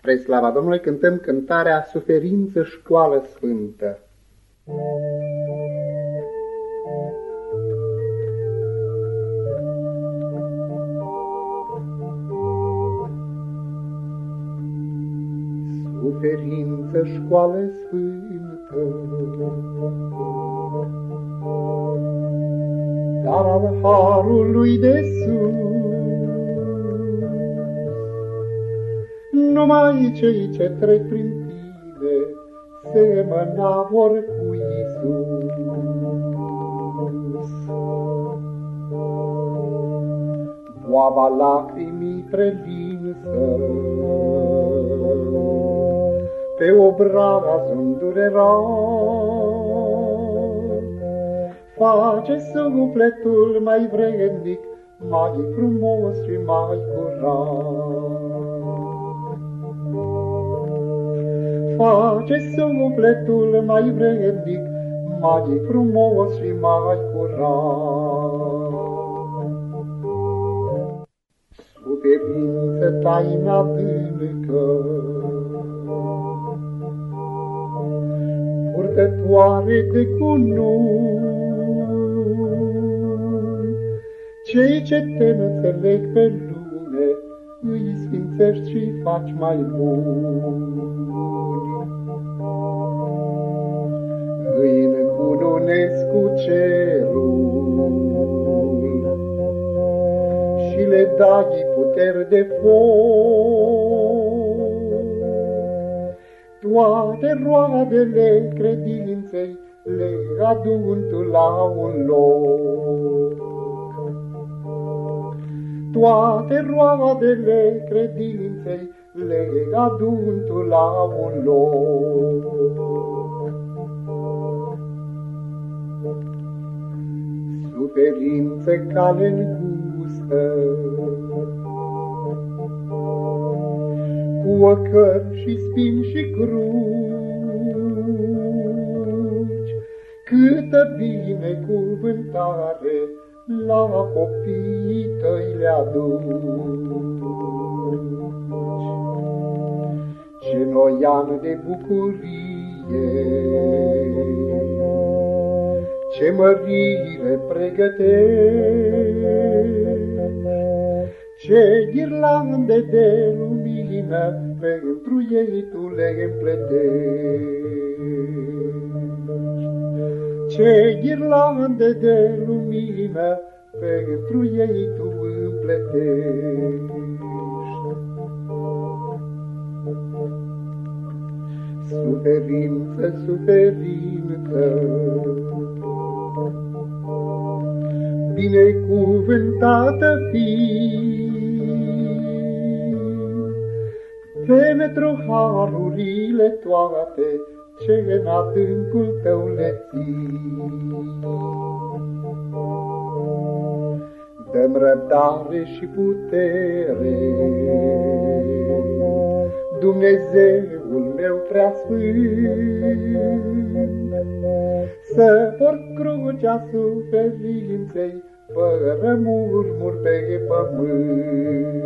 Spre slava Domnului cântăm cântarea Suferință școală sfântă. Suferință școală sfântă Dar al harului de sus Numai cei ce trec prin tine semăna vor cu Iisus. Boaba lacrimii prelinsă, pe obrava zândurera, face sufletul mai vrednic, mai frumos și mai curat. Face sufletul mai vrednic, mai frumos și mai curat. Suferință taina adâncă, purtătoare de cununi, cei ce te înțeleg pe lume, îi sfințești și faci mai buni. Cu cerul și le dai puteri de foc. Toate roadele credinței le adun tu la un loc. Toate roadele credinței le adun tu la un loc. Suferință cale îngustă. Cu ocări și spini și cruci, câtă binecuvântare la copiii tăi le aduci. Ce noian de bucurie, ce mărire pregătești, ce ghirlande de lumină pentru ei tu le împletești. Ce ghirlande de lumină pentru ei tu împletești. Suferință, suferință, binecuvântată fi. Pentru harurile toate ce în adâncul tău le Dăm răbdare și putere, Dumnezeul meu prea sfânt, să port crucea suferinței, fără murmur pe pământ.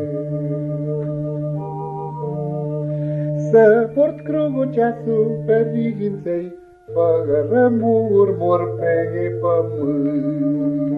Să port crucea suferinței, fără murmur pe pământ.